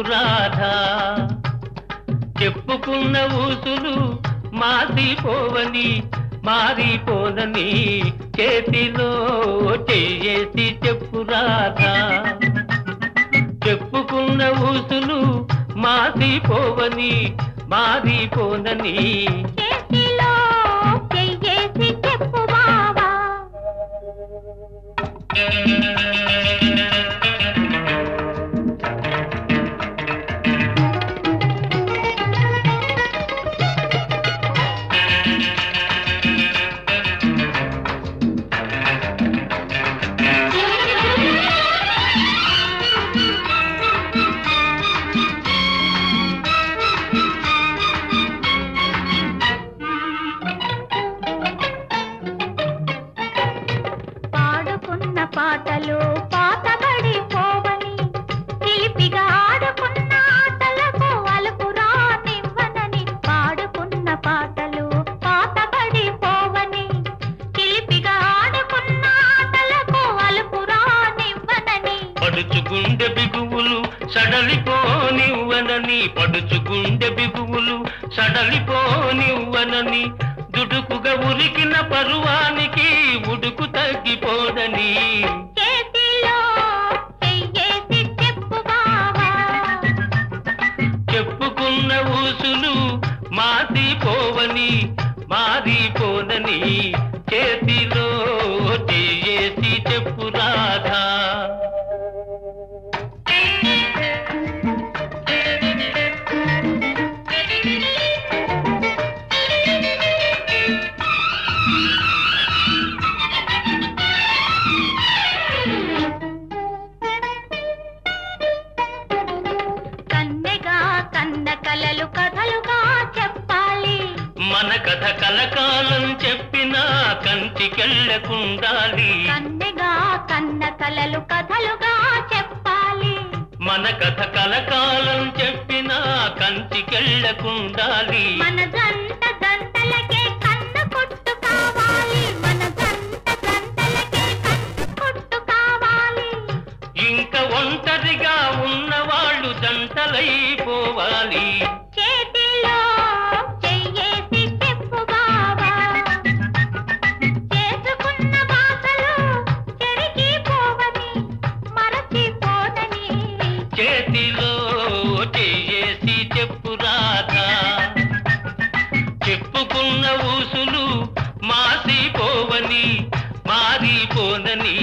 రాధా. చెప్పుకున్న ఊసులు మారిపోవని మారిపోదని చేతిలో చేసి చెప్పు రాధా. చెప్పుకున్న ఊసులు మారిపోవని మారిపోదని పాటలు పాతబడి పోవని చిలిపిగా ఆడుకున్న ఆటలకు అలుపు రానివ్వనని పాడుకున్న పాటలు పాతబడి పోవని చిలిపిగా ఆడుకున్న ఆటలకు అలుపు రానివ్వనని. పడుచుగుండె బిగువులు సడలిపోనివ్వనని పడుచుగుండె బిగువులు సడలిపోనివ్వనని దుడుకుగా ఉరికిన పరువానికి తగ్గిపోదని చెప్పుకున్న ఊసులు మాసిపోవని మారిపోనని కలలు కథలుగా చెప్పాలి. మన కథ కలకాలం చెప్పినా కంటికెళ్ళకుండాలి. కన్నెగా కన్న కలలు కథలుగా చెప్పాలి. మన కథ కలకాలం చెప్పినా కంటికెళ్ళకుండాలి. మన మారిపోనని